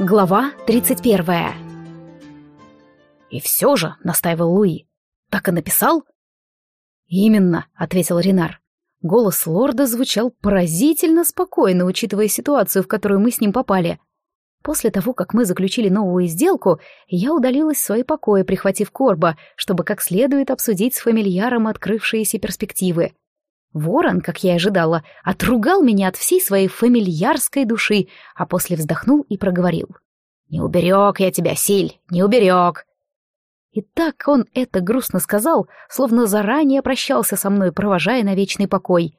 Глава 31 «И все же», — настаивал Луи, — «так и написал?» «Именно», — ответил Ренар. Голос лорда звучал поразительно спокойно, учитывая ситуацию, в которую мы с ним попали. После того, как мы заключили новую сделку, я удалилась в свои покои, прихватив Корба, чтобы как следует обсудить с фамильяром открывшиеся перспективы. Ворон, как я и ожидала, отругал меня от всей своей фамильярской души, а после вздохнул и проговорил. «Не уберег я тебя, Силь, не уберег!» И так он это грустно сказал, словно заранее прощался со мной, провожая на вечный покой.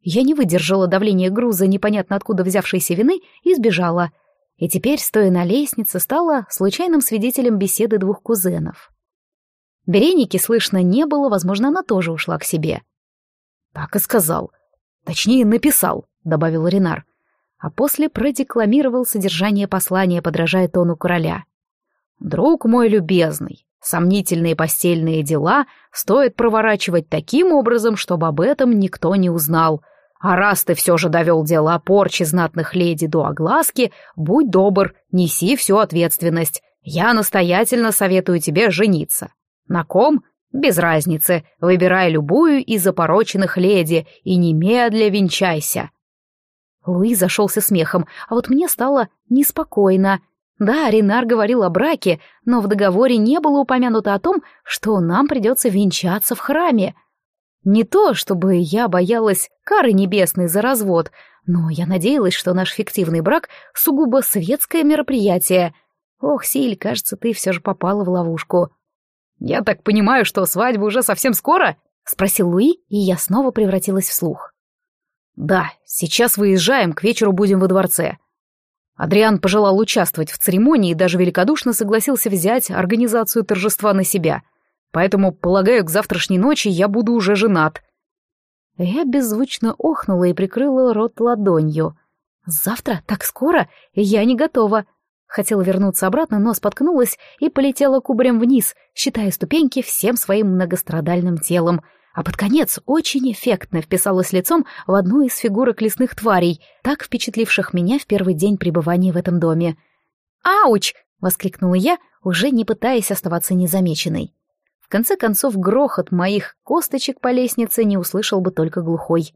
Я не выдержала давления груза непонятно откуда взявшейся вины и сбежала. И теперь, стоя на лестнице, стала случайным свидетелем беседы двух кузенов. Береники слышно не было, возможно, она тоже ушла к себе. — «Так и сказал. Точнее, написал», — добавил Ренар. А после продекламировал содержание послания, подражая тону короля. «Друг мой любезный, сомнительные постельные дела стоит проворачивать таким образом, чтобы об этом никто не узнал. А раз ты все же довел дело о порче знатных леди до огласки, будь добр, неси всю ответственность. Я настоятельно советую тебе жениться. На ком? Без разницы, выбирай любую из опороченных леди и немедля венчайся. Луи зашелся смехом, а вот мне стало неспокойно. Да, Ренар говорил о браке, но в договоре не было упомянуто о том, что нам придется венчаться в храме. Не то, чтобы я боялась кары небесной за развод, но я надеялась, что наш фиктивный брак — сугубо светское мероприятие. Ох, Силь, кажется, ты все же попала в ловушку. «Я так понимаю, что свадьба уже совсем скоро?» — спросил Луи, и я снова превратилась в слух. «Да, сейчас выезжаем, к вечеру будем во дворце». Адриан пожелал участвовать в церемонии и даже великодушно согласился взять организацию торжества на себя. Поэтому, полагаю, к завтрашней ночи я буду уже женат. Я беззвучно охнула и прикрыла рот ладонью. «Завтра? Так скоро? Я не готова. Хотела вернуться обратно, но споткнулась и полетела кубарем вниз, считая ступеньки всем своим многострадальным телом, а под конец очень эффектно вписалась лицом в одну из фигурок лесных тварей, так впечатливших меня в первый день пребывания в этом доме. «Ауч!» — воскликнула я, уже не пытаясь оставаться незамеченной. В конце концов, грохот моих косточек по лестнице не услышал бы только глухой.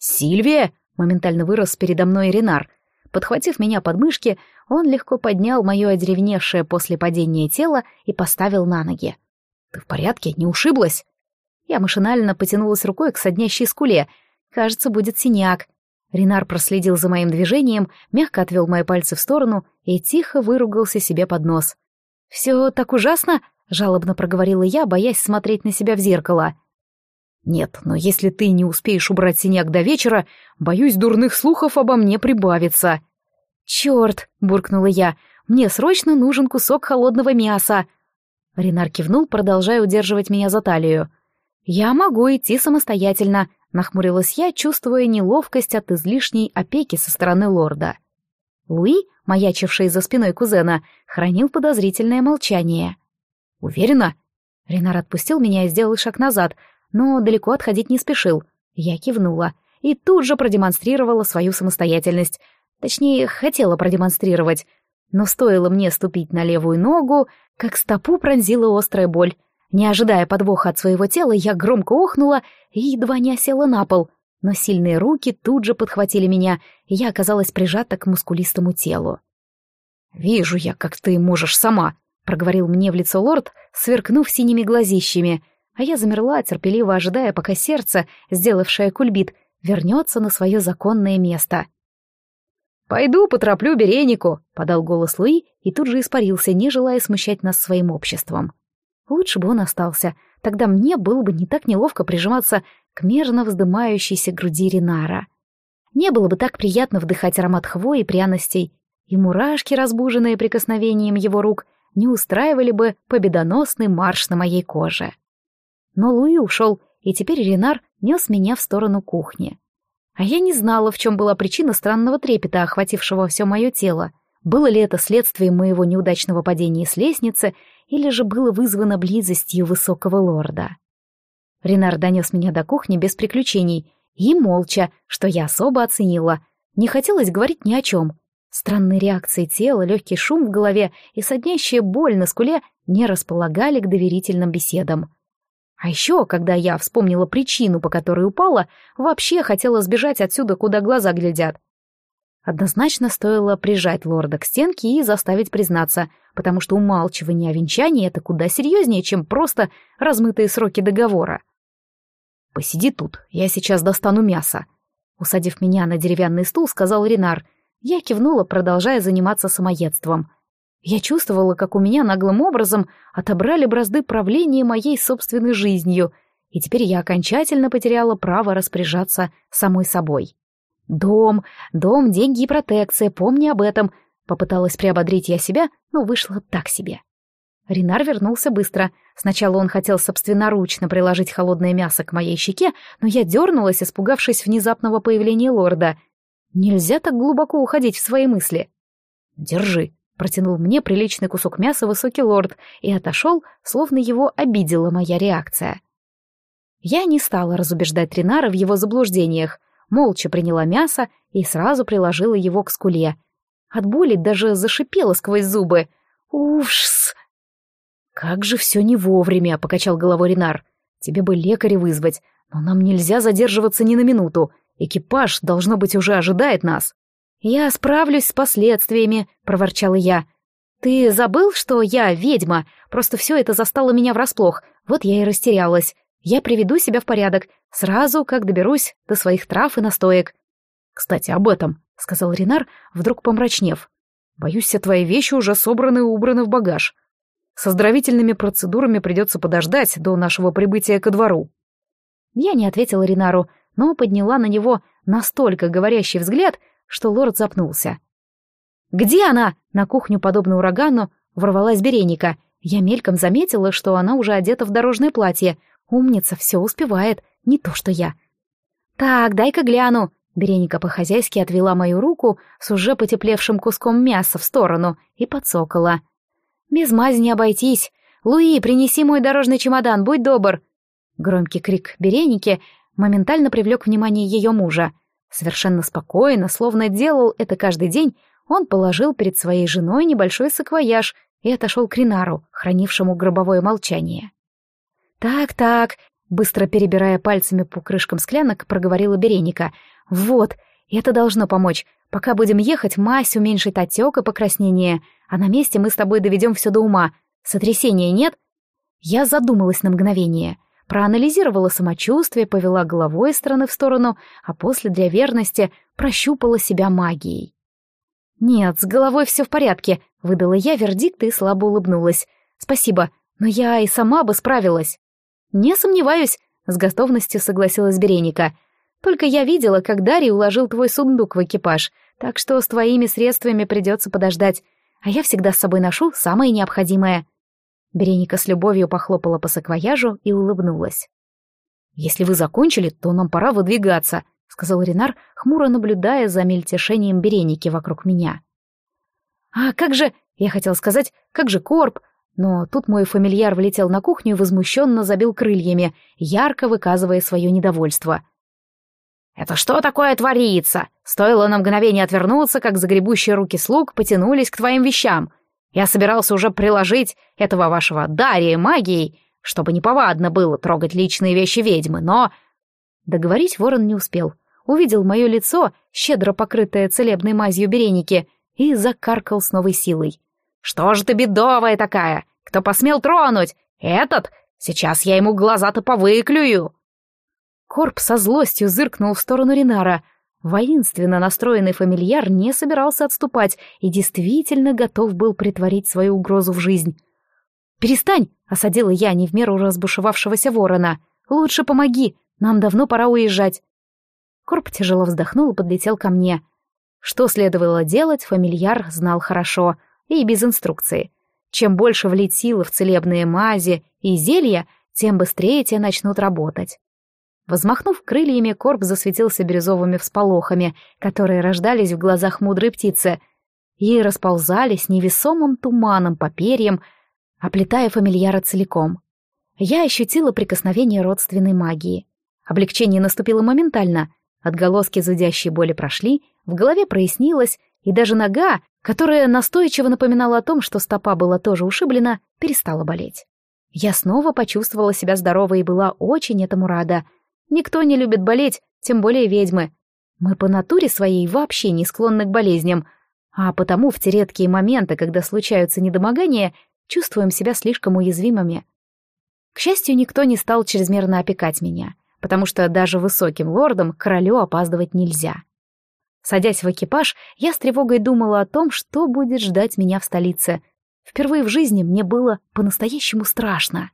«Сильвия!» — моментально вырос передо мной Ренар — Подхватив меня под мышки, он легко поднял мое одеревневшее после падения тело и поставил на ноги. «Ты в порядке? Не ушиблась?» Я машинально потянулась рукой к соднящей скуле. Кажется, будет синяк. Ренар проследил за моим движением, мягко отвел мои пальцы в сторону и тихо выругался себе под нос. «Все так ужасно?» — жалобно проговорила я, боясь смотреть на себя в зеркало. «Нет, но если ты не успеешь убрать синяк до вечера, боюсь, дурных слухов обо мне прибавится». «Черт!» — буркнула я. «Мне срочно нужен кусок холодного мяса!» Ренар кивнул, продолжая удерживать меня за талию. «Я могу идти самостоятельно», — нахмурилась я, чувствуя неловкость от излишней опеки со стороны лорда. Луи, маячивший за спиной кузена, хранил подозрительное молчание. «Уверена?» Ренар отпустил меня и сделал шаг назад — но далеко отходить не спешил. Я кивнула и тут же продемонстрировала свою самостоятельность. Точнее, хотела продемонстрировать. Но стоило мне ступить на левую ногу, как стопу пронзила острая боль. Не ожидая подвоха от своего тела, я громко охнула и едва не осела на пол. Но сильные руки тут же подхватили меня, и я оказалась прижата к мускулистому телу. «Вижу я, как ты можешь сама», — проговорил мне в лицо лорд, сверкнув синими глазищами — а я замерла, терпеливо ожидая, пока сердце, сделавшее кульбит, вернется на свое законное место. «Пойду потроплю Беренику», — подал голос Луи и тут же испарился, не желая смущать нас своим обществом. Лучше бы он остался, тогда мне было бы не так неловко прижиматься к мерно вздымающейся груди Ринара. Не было бы так приятно вдыхать аромат хвои и пряностей, и мурашки, разбуженные прикосновением его рук, не устраивали бы победоносный марш на моей коже. Но Луи ушел, и теперь Ренар нес меня в сторону кухни. А я не знала, в чем была причина странного трепета, охватившего все мое тело. Было ли это следствием моего неудачного падения с лестницы, или же было вызвано близостью высокого лорда. Ренар донес меня до кухни без приключений и молча, что я особо оценила. Не хотелось говорить ни о чем. Странные реакции тела, легкий шум в голове и соднящая боль на скуле не располагали к доверительным беседам. А еще, когда я вспомнила причину, по которой упала, вообще хотела сбежать отсюда, куда глаза глядят. Однозначно стоило прижать лорда к стенке и заставить признаться, потому что умалчивание о венчании — это куда серьезнее, чем просто размытые сроки договора. «Посиди тут, я сейчас достану мясо», — усадив меня на деревянный стул, сказал Ренар. Я кивнула, продолжая заниматься самоедством. Я чувствовала, как у меня наглым образом отобрали бразды правления моей собственной жизнью, и теперь я окончательно потеряла право распоряжаться самой собой. «Дом, дом, деньги и протекция, помни об этом», — попыталась приободрить я себя, но вышло так себе. Ренар вернулся быстро. Сначала он хотел собственноручно приложить холодное мясо к моей щеке, но я дернулась, испугавшись внезапного появления лорда. Нельзя так глубоко уходить в свои мысли. «Держи», — протянул мне приличный кусок мяса высокий лорд и отошел, словно его обидела моя реакция. Я не стала разубеждать Ренара в его заблуждениях молча приняла мясо и сразу приложила его к скуле. От боли даже зашипела сквозь зубы. «Уфс!» «Как же все не вовремя!» — покачал головой Ренар. «Тебе бы лекаря вызвать, но нам нельзя задерживаться ни на минуту. Экипаж, должно быть, уже ожидает нас». «Я справлюсь с последствиями», — проворчала я. «Ты забыл, что я ведьма? Просто все это застало меня врасплох. Вот я и растерялась. Я приведу себя в порядок, сразу как доберусь до своих трав и настоек. «Кстати, об этом», — сказал Ренар, вдруг помрачнев. «Боюсь, все твои вещи уже собраны и убраны в багаж. Со здравительными процедурами придется подождать до нашего прибытия ко двору». Я не ответила Ренару, но подняла на него настолько говорящий взгляд, что лорд запнулся. «Где она?» — на кухню, подобно урагану, ворвалась Береника. Я мельком заметила, что она уже одета в дорожное платье, Умница, все успевает, не то что я. «Так, дай-ка гляну». Береника по-хозяйски отвела мою руку с уже потеплевшим куском мяса в сторону и подсокола. «Без мази не обойтись. Луи, принеси мой дорожный чемодан, будь добр!» Громкий крик Береники моментально привлек внимание ее мужа. Совершенно спокойно, словно делал это каждый день, он положил перед своей женой небольшой саквояж и отошел к Ринару, хранившему гробовое молчание. «Так-так», — быстро перебирая пальцами по крышкам склянок, проговорила Береника. «Вот, это должно помочь. Пока будем ехать, мазь уменьшит отек и покраснение, а на месте мы с тобой доведем все до ума. Сотрясения нет?» Я задумалась на мгновение, проанализировала самочувствие, повела головой из стороны в сторону, а после для верности прощупала себя магией. «Нет, с головой все в порядке», — выдала я вердикт и слабо улыбнулась. «Спасибо, но я и сама бы справилась». «Не сомневаюсь», — с готовностью согласилась Береника. «Только я видела, как Дарий уложил твой сундук в экипаж, так что с твоими средствами придется подождать, а я всегда с собой ношу самое необходимое». Береника с любовью похлопала по саквояжу и улыбнулась. «Если вы закончили, то нам пора выдвигаться», — сказал Ренар, хмуро наблюдая за мельтешением Береники вокруг меня. «А как же...» — я хотел сказать, как же Корп, но тут мой фамильяр влетел на кухню и возмущенно забил крыльями, ярко выказывая свое недовольство. «Это что такое творится? Стоило на мгновение отвернуться, как загребущие руки слуг потянулись к твоим вещам. Я собирался уже приложить этого вашего Дария магией, чтобы неповадно было трогать личные вещи ведьмы, но...» Договорить ворон не успел. Увидел мое лицо, щедро покрытое целебной мазью береники, и закаркал с новой силой. Что же ты бедовая такая? Кто посмел тронуть? Этот? Сейчас я ему глаза-то повыклюю!» Корп со злостью зыркнул в сторону Ринара. Воинственно настроенный фамильяр не собирался отступать и действительно готов был притворить свою угрозу в жизнь. «Перестань!» — осадила я не в меру разбушевавшегося ворона. «Лучше помоги, нам давно пора уезжать». Корп тяжело вздохнул и подлетел ко мне. Что следовало делать, фамильяр знал хорошо — и без инструкции. Чем больше влить силы в целебные мази и зелья, тем быстрее те начнут работать. Возмахнув крыльями, корп засветился бирюзовыми всполохами, которые рождались в глазах мудрой птицы, и расползались невесомым туманом по перьям, оплетая фамильяра целиком. Я ощутила прикосновение родственной магии. Облегчение наступило моментально, отголоски зудящей боли прошли, в голове прояснилось, и даже нога, которая настойчиво напоминала о том, что стопа была тоже ушиблена, перестала болеть. Я снова почувствовала себя здоровой и была очень этому рада. Никто не любит болеть, тем более ведьмы. Мы по натуре своей вообще не склонны к болезням, а потому в те редкие моменты, когда случаются недомогания, чувствуем себя слишком уязвимыми. К счастью, никто не стал чрезмерно опекать меня, потому что даже высоким лордам королю опаздывать нельзя. Садясь в экипаж, я с тревогой думала о том, что будет ждать меня в столице. Впервые в жизни мне было по-настоящему страшно.